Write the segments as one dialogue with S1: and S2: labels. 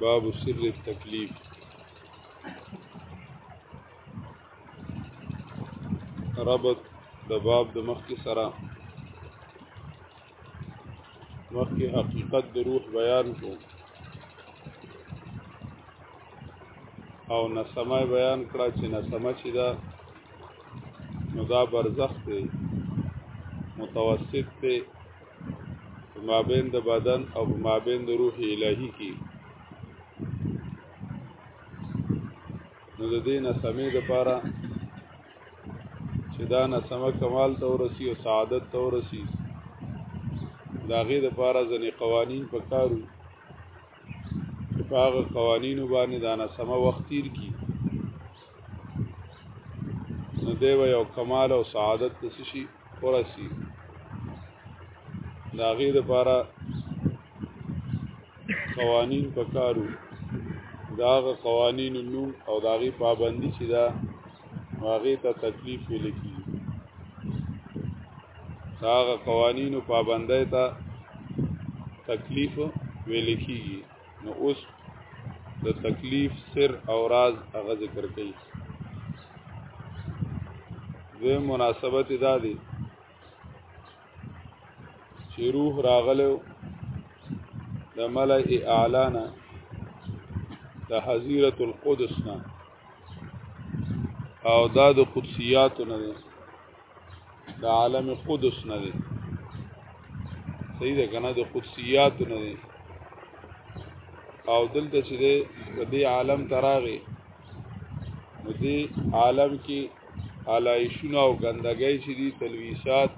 S1: باب سر التکلیف ربط د باب د مخکې سره مخکې حقیقت د روح بیان کو او نسمه بیان کړه چې نسمه چې دا نو دا برزخ دی متوسط دی په مابین د بدن او په مابین د روح الهی کې نو د دې نسمې د پاره چې دا نسمه کمال ته ورسی او سعادت ته ورسی دا غي د پاره ځنې قوانین پکارو چې په هغه قوانینو باندې دا نسمه وخت تیر کی نو دی به یو کمال او سعادت ته څه شي ورسي د هغې دپاره قوانین په کار وو د هغه قوانینو نوم او د هغې پابندي چې ده نو هغې ته تکلیف ویل کېږي د هغه قوانینو پابندۍ ته تکلیف ویل کېږي نو اوس د تکلیف سر او راز هغه ذکر کوي دوی مناسبت دا دی چې روح راغلو د ملئ اعلانا د حزیرت القدس نه او دا د قدسیاتو نه د عالم قدس نه دی صحیح ده کنه د قدسیات نه دی او دلته چې دی د عالم تراغه نو دی عالم کې علایشونه او ګندګۍ چې دي تلويسات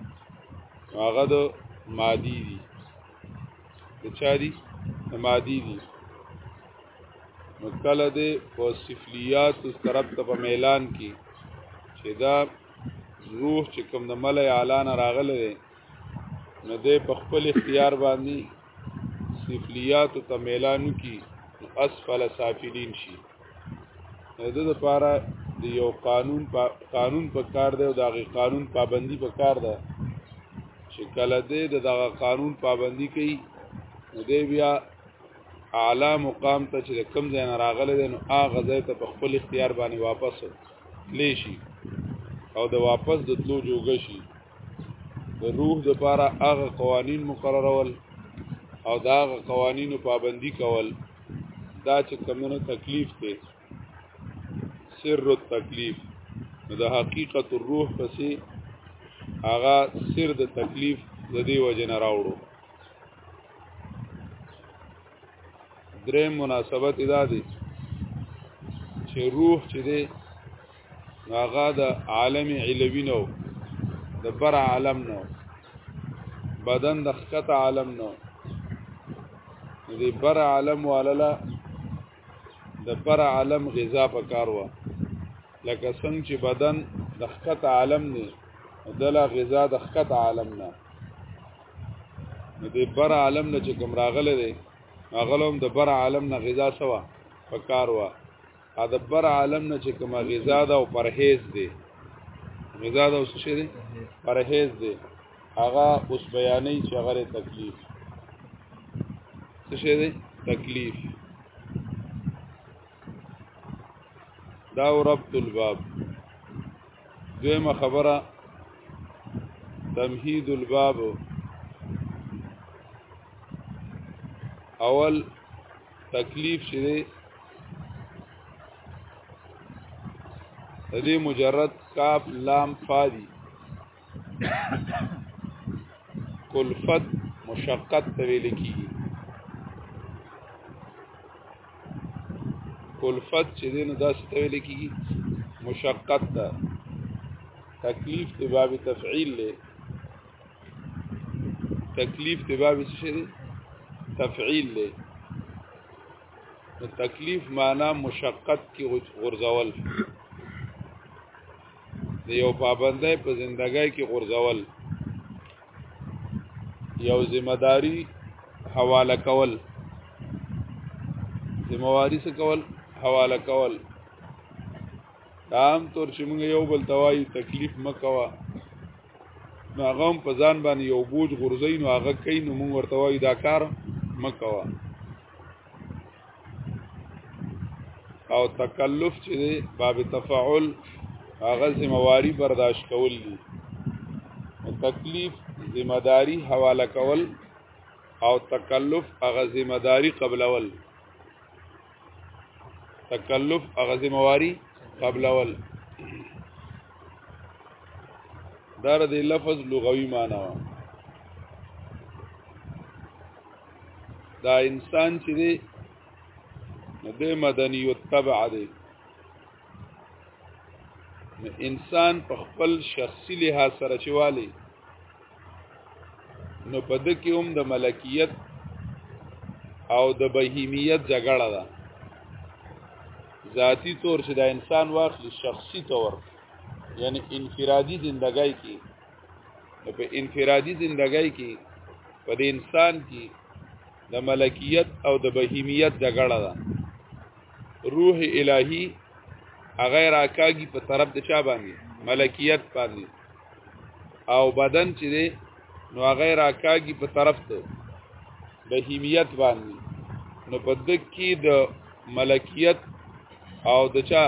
S1: هغه د مادي دي د چا دي د مادي دي نو کله د په سفلیات طرف ته په میلان کې چې دا روح چې کوم د ملای اعلی نه راغلی دی نو دی په خپل اختیار باندې سفلیات ته میلانو کی اسفل سافلین شي د لپاره د یو قانون پا قانون په کار دی او دغه قانون پابندی په کار ده چې کله دې دغه قانون پابندی کوي نو دی بیا اعلی مقام ته چې کم ځای نه راغلی دی نو هغه ځای ته په خپل اختیار باندې واپس تلی شي او د واپس د تلو جوګه شي د روح د پاره هغه قوانین مقررول او دا هغه قوانینو پابندي کول دا چې کمونو تکلیف دی سر التکلیف د حقیقت الروح پسې هغه سر د تکلیف د دې وجه نه راوړو درې مناسبت ادا دي چې روح چې دی هغه د عالم علوی نو د بر عالم نو بدن د خکت عالم نو دی بر عالم والله د پر عالم غذا په کار و لکه څنګه چې بدن د خکت عالم نه دلا غذا د خکت عالم نه د دې بر عالم نه چې کوم راغله دي اغلوم د بر عالم نه غذا سوا په کار و ا د بر عالم نه چې کوم غذا ده او پرهیز دي غذا ده او څه شي دي پرهیز دي هغه اوس بیانې چې هغه تکلیف څه شي دی تکلیف دا ربط الباب دویمه خبره تمهید الباب اول تکلیف شې دی دې مجرد کاف لام فا دي کلفت مشقت ته ویل کیږي کلفت چې دین داسې ته ویل کیږي مشقت ته تکلیف ته باب تفعیل له تکلیف ته باب څه دی تفعیل له نو تکلیف معنا مشقت کی غرزول د یو پابندۍ په زندګۍ کې غورځول یو ذمہ داری حواله کول ذمہ واری څه کول حواله کول عام طور چې موږ یو بل توای تکلیف مکوا نو هغه په ځان باندې یو بوج غورځي نو هغه کین نو موږ ورته وای دا کار مکوا او تکلف چې دی باب تفاعل هغه ذمہواری برداشت کول دي او تکلیف ذمہداری حواله کول او تکلف هغه ذمہداری قبلول تکلف هغه ذمہواری قبلول دا د لفظ لغوي معنی دا انسان چې دی نو د مدني او تبع دی نو انسان په خپل شخصي لحاظ سره چوالی نو په د کې هم د ملکیت او د بهیمیت جګړه ده ذاتی طور چې دا انسان واخلي شخصي طور یعنی انفرادي زندګۍ کې په انفرادي زندګۍ کې په د انسان کې د ملکیت او د بهیمیت جګړه ده روح الهی هغه راکاږي په طرف د چا باندې ملکیت باندې او بدن چې دی نو هغه راکاږي په طرف ته بهیمیت باندې نو په دک کې د ملکیت او د چا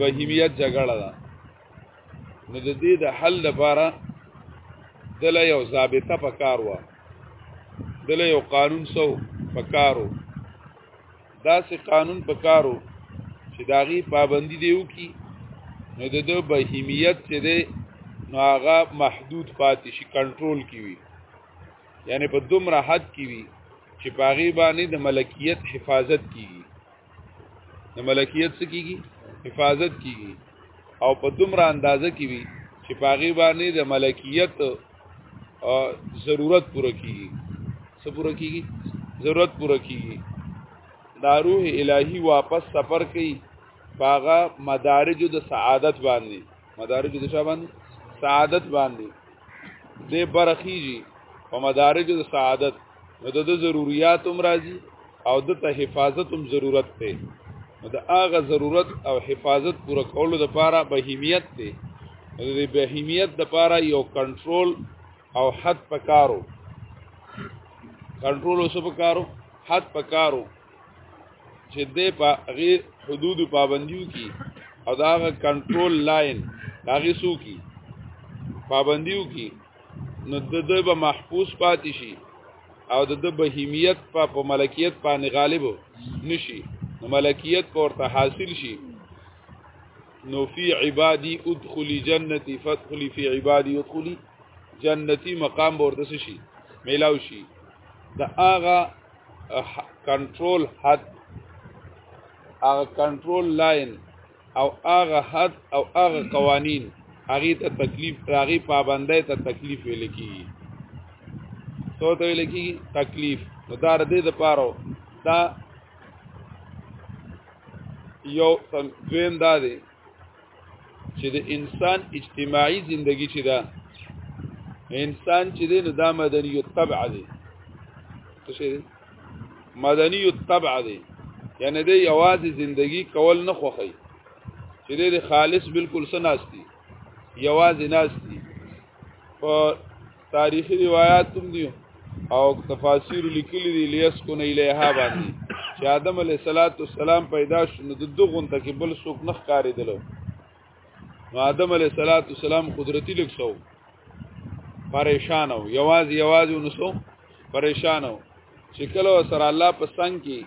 S1: بهیمیت جګړه ده نو د دې د حل لپاره دل یو ضابطه پکار و دل یو قانون سو پکارو دا سه قانون پکارو چې داغي پابندي دیو کی نو د دو بهیمیت چې دی نو هغه محدود پاتې شي کنټرول کیوي یعنی په دومره حد کیوي چې پاغي باندې د ملکیت حفاظت کیږي د ملکیت څخه کیږي حفاظت کیږي او په دومره اندازه کې وي چې پاغي باندې د ملکیت ضرورت پوره کیږي څه پوره کیږي ضرورت پوره کیږي دا روح الهي واپس سفر کوي پاغه مدارج د سعادت باندې مدارج د شابان سعادت باندې دې برخیږي په مدارج د سعادت نو د ضرورت هم راځي او د ته حفاظت هم ضرورت دی نو د هغه ضرورت او حفاظت پوره کولو لپاره بهیمیت دی د بهیمیت لپاره یو کنټرول او حد پکارو کنټرول اوس پکارو حد پکارو چې د په غیر حدود پابندیو کی او دا کنټرول لاین هغه سو کی پابندیو کی نو د دوی به محفوظ پاتې شي او د بهیمیت په په ملکیت باندې غالب نشي نو ملکیت پورته حاصل شي نو فی عبادی ادخلی جنتی فادخلی فی عبادی ادخلی جنتی مقام ورته شي میلاو شي دا هغه کنټرول حد هغه کنټرول لاین او هغه حد او هغه قوانین هغه ته تکلیف راغي پابندۍ ته تکلیف ویل کی سو ته ویل کی تکلیف نو دا د دې لپاره دا یو دویم دا دی چې د انسان اجتماعي زندگی چې دا انسان چې دی نو دا مدني طبع دی څه شي مدنی الطبع دی یعنی دی یوازې زندگی کول نه خوخی چې دی خالص بالکل سناستی یوازې ناستی په تاریخی روایت هم دی او تفاسیر لیکلی دی لیس کو نه الیها باندې چې آدم علیه السلام پیدا شو نو د دغون ته کې بل څوک نخ کاری دلو نو آدم علیه الصلاۃ والسلام قدرتی لکسو پریشان او یواز یواز ونسو پریشان او چې کله سره الله په څنګ کې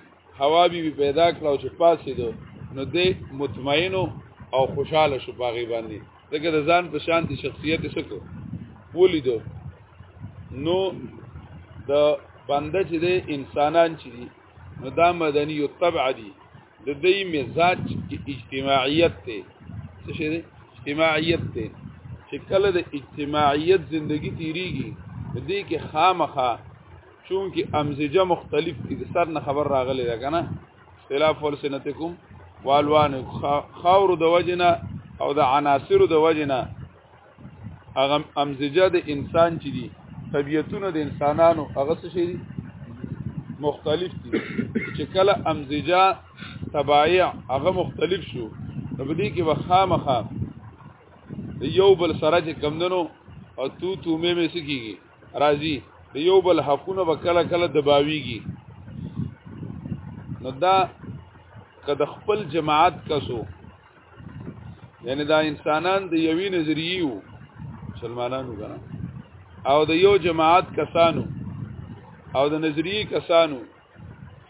S1: هوا بي پیدا کړو چې پاسې دو نو دې مطمئن او خوشاله شو باغی باندې دغه د ځان په شانتي شخصیت سکو ولیدو نو د بنده چې د انسانان چې دي نو دا مدني او طبع دي د دې مزاج کې اجتماعیت ته څه شي دی اجتماعیت ته چې کله د اجتماعیت زندگی تیریږي د دې کې خامخه چونکی امزجه مختلف دي د سر نه خبر راغلی ده کنه اختلاف ولسنتکم والوان خاور د وجنه او د عناصر د وجنه هغه امزجه د انسان چې دي طبیعتونه د انسانانو هغه څه شي مختلف دي چې کله امزجه تبایع هغه مختلف شو نو په دې کې وخامخه یو بل سره چې کمندنو او تو تو مې مې سکیږي راځي یو بل حقونه وکړه کله دباویږي نو دا که د خپل جماعت کسو یعنی دا انسانان د یوی نظریه وو مسلمانانو کنه او د یو جماعت کسانو او د نظریه کسانو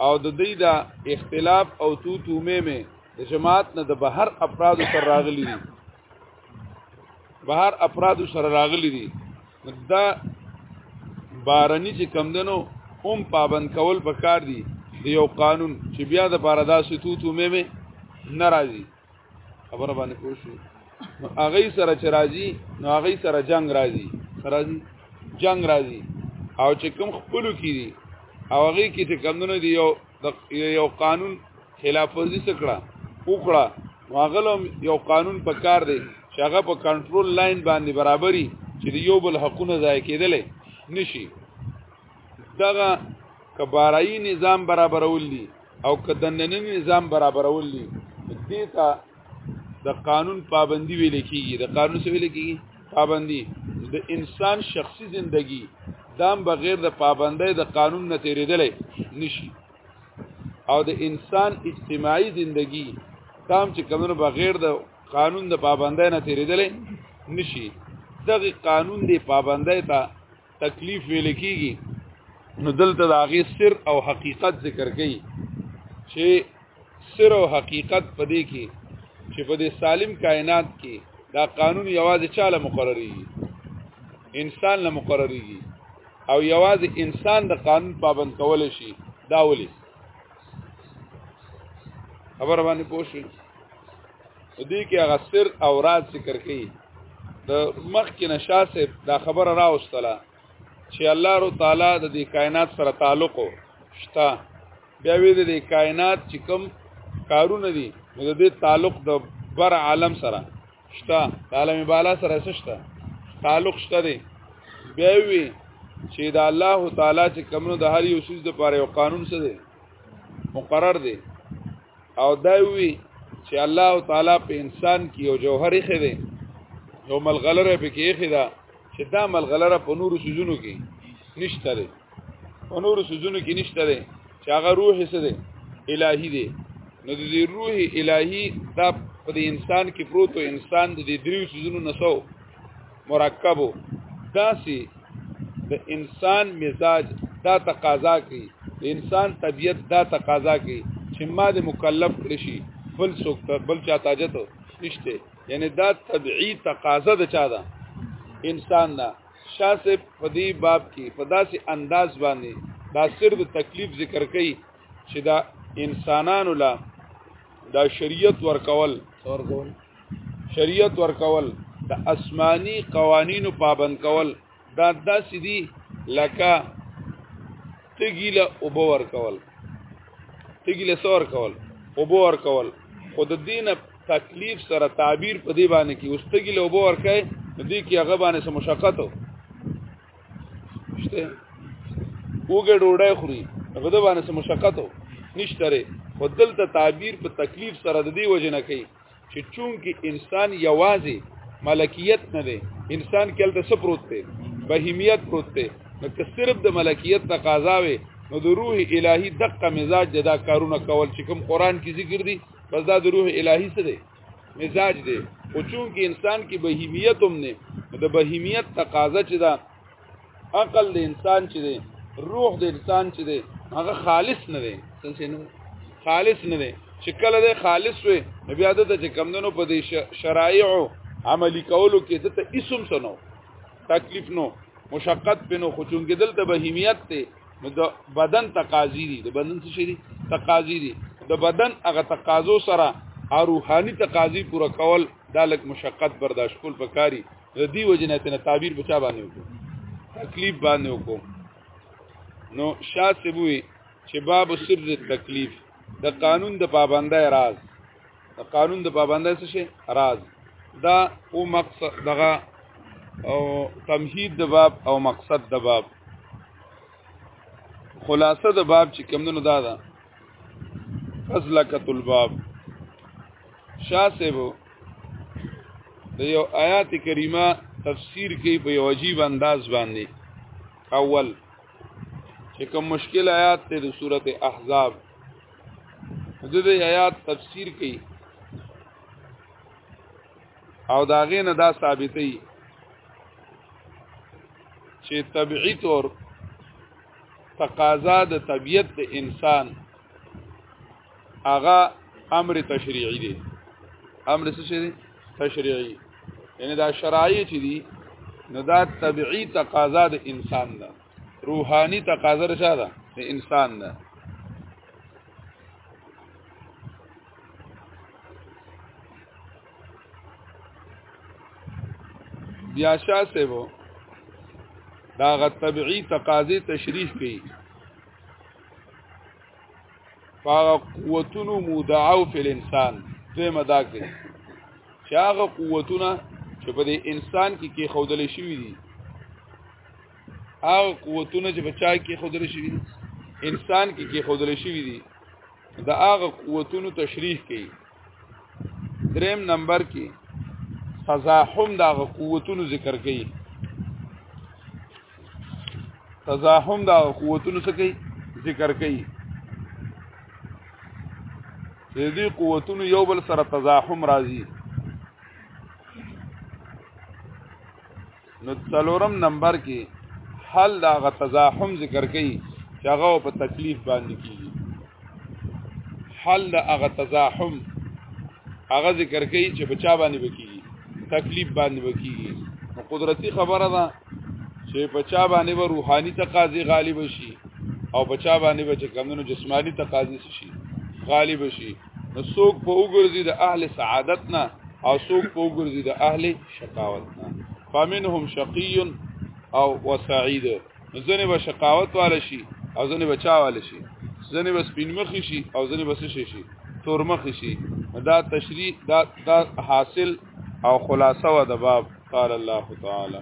S1: او د دې دا اختلاف او تو تومه مه د جماعت نه د بهر افراد سره راغلي دي بهر افراد سره راغلي دي دا بارنی چې کم دنو هم پابند کول پکار دي د یو قانون چې بیا د پاره دا ستوتو مې مې ناراضي خبره باندې پوه شو نو هغه سره چې راضي نو هغه سره جنگ راضي راضي جنگ راضي او چې کوم خپلو کې دي او هغه کې چې کمونه دي یو یو قانون خلاف ورزي سکړه وکړه واغلم یو قانون په کار دی چې هغه په کنټرول لاین باندې برابرۍ چې یو بل حقونه ضایع کېدل نشي دغه کبارایي نظام برابرول دي او کدننی نظام برابرول دي دې ته د قانون پابندي ویل کیږي د قانون څه ویل کیږي پابندي د انسان شخصي زندگی دام بغیر د پابندۍ د قانون نه تیرېدلې نشي او د انسان اجتماعي زندگی تام چې کمنو بغیر د قانون د پابندۍ نه تیرېدلې نشي دغه قانون دی پابندۍ ته تکلیف ویل کیږي نو دلته د هغه سر او حقیقت ذکر کړي چې سر او حقیقت پدې کې چې په دې سالم کائنات کې دا قانون یوازې چاله مقرري انسان له مقرري او یوازې انسان د قانون پابند کول شي دا ولي خبر باندې پوښي دې کې هغه سر او راز ذکر کړي د مخ کې نشاسه دا خبره راوستله چې الله رو تعالی د دې کائنات سره تعلق شته بیا وی د دې کائنات چې کوم کارونه دي نو د دې تعلق د بر عالم سره شته عالم بالا سره شته تعلق شته دی بیا وی چې دا الله تعالی چې کومو د هر یو سیز د پاره یو قانون څه دی مقرر دی او دا وی چې الله تعالی په انسان کې یو جوهر خې دی یو ملغلره په کې خې دا چې دا ملغلره په نورو سيزونو کې نشته دی په نورو سيزونو کې نشته دی چې هغه روح څه دی الهي دی نو د دې روح الهي دا په انسان کې پروت انسان د دې دریو سيزونو نسو مرکب داسي د انسان مزاج دا تقاضا کوي د انسان طبيعت دا تقاضا کوي چې ما د مکلف کړی شي بل څوک بل چا تاجت نشته یعنی دا طبيعي تقاضا د چا ده انسان نه شاسه په دې باب کې په داسې انداز باندې دا سر د تکلیف ذکر کوي چې دا انسانانو لا دا شریعت ورکول ورکول شریعت ورکول د اسماني قوانینو پابند کول دا داسې دي لکه تګیله اوبه ورکول تګیله سور کول اوبه ورکول خو د دین تکلیف سره تعبیر په دی باندې کې اوس تګیله اوبه ورکای نو دې کې هغه باندې سم مشقت شته وګړه ډوډۍ خوري هغه باندې سم مشقت نشته لري خو دلته تعبیر په تکلیف سره د دې وجه نه کوي چې چونکی انسان یوازې ملکیت نه دی انسان کې الته څه پروت دی بهیمیت پروت دی نو که صرف د ملکیت تقاضا وي نو د روح الهي دقه مزاج جدا کارونه کول چې کوم قران کې ذکر دي بس دا د روح الهي څه دی مزاج دی او چونکی انسان کې بهیمیت هم نه د بهیمیت تقاضا چې دا عقل د انسان چې دی روح د انسان چې دی هغه خالص نه دی څنګه نو خالص نه دی چې کله دی خالص وي بیا د چې کمندونو په دې شرایعو عملی کولو کې د ته اسم سنو تکلیف نو مشقت پنو خو چونګې دلته بهیمیت ته نو د بدن تقاضی دي د بدن څه شي دي تقاضی دي د بدن هغه تقاضو سره او روحاني تقاضي پوره کول دا لک مشقت برداشت کول پکاري د دې وجنه ته تعبیر بچا باندې وکړو تکلیف باندې وکړو نو شاسبوي چې باب سر تکلیف د قانون د پابندای راز د قانون د پابندای څه شي راز دا او مقصد دغه او تمهید د باب او مقصد د باب خلاصه د باب چې کمندونو دا ده فضلکۃ الباب شاسبو د یو آیات کریمه تفسیر کوي په یو عجیب انداز باندې اول چې کوم مشکل آیات ته د سورته احزاب د دې آیات تفسیر کوي او داغه نه دا ثابتې چې طبيعي طور تقاضا د طبيعت د انسان هغه امر تشریعي دی امر څه شي دی تشریعي یعنی دا شرایع چې دي نو دا طبيعي تقاضا د انسان ده روحاني تقاضا رشا ده د انسان ده بیا شاه سیبو دا غ طبيعي تقاضي تشریح کړي فاغ قوتونو مودعو فی الانسان دوی مدا کړي چې هغه قوتونه چې په دې انسان کې کې خودل شوی دي هغه قوتونه چې په چا کې خودل شوی دي انسان کې کې خودل شوی دي دا هغه قوتونو تشریح کوي دریم نمبر کې تزاحم دا قوتونو ذکر کړي تزاحم دا قوتونو څه کوي ذکر کوي چې دې قوتونو یو بل سره تزاحم راځي نو څلورم نمبر کې حل دا غ تزاحم ذکر کړي چې هغه په تکلیف باندې کیږي حل دا غ تزاحم هغه ذکر کړي چې په چا باندې وکیږي تکلیف باندې وکیږي نو قدرتی خبره ده چې په چا باندې و روحاني تقاضي غالب شي او په چا باندې به چې کمونو جسمانی تقاضي شي غالب شي نو څوک په وګرځي د اهل سعادت نه او څوک په وګرځي د اهل شقاوت نه فمنهم شقي او وسعيد ځنه به شقاوت والا شي او ځنه بچا والا شي ځنه بس پینمخ شي او ځنه بس شي شي تورمخ شي دا تشریح دا, دا حاصل او خلاصه و د باب قال الله تعالی